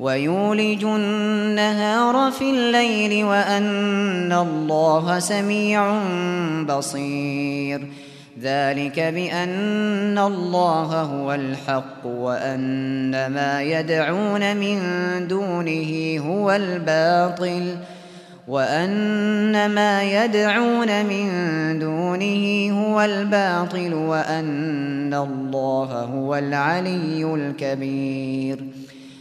ويولج النهار في الليل وأن الله سميع بصير. ذلك بأن الله هو الحق وأن ما يدعون من دونه هو الباطل وأن ما يدعون من دونه هو الباطل وأن الله هو العلي الكبير.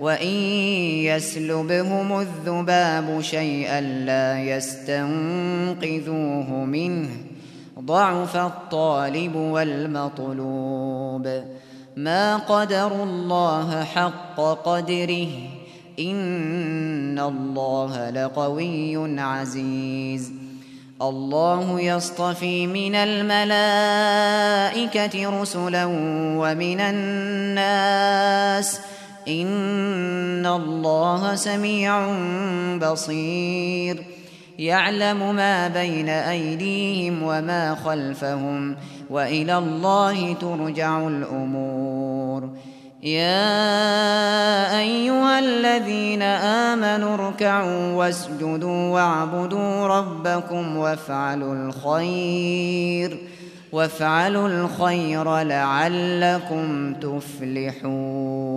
وَإِن يَسْلُبْهُمُ الذُّبَابُ شَيْئًا لَّا يَسْتَنقِذُوهُ مِنْهُ ضَعْفَ الطَّالِبُ وَالْمَطْلُوبُ ما قدر الله حق قدره إن الله لقوي عزيز الله يصطفي من الملائكة رسلا ومن الناس ومن الناس ان الله سميع بصير يعلم ما بين ايديهم وما خلفهم والى الله ترجع الأمور يا ايها الذين امنوا اركعوا واسجدوا واعبدوا ربكم وافعلوا الخير وافعلوا الخير لعلكم تفلحون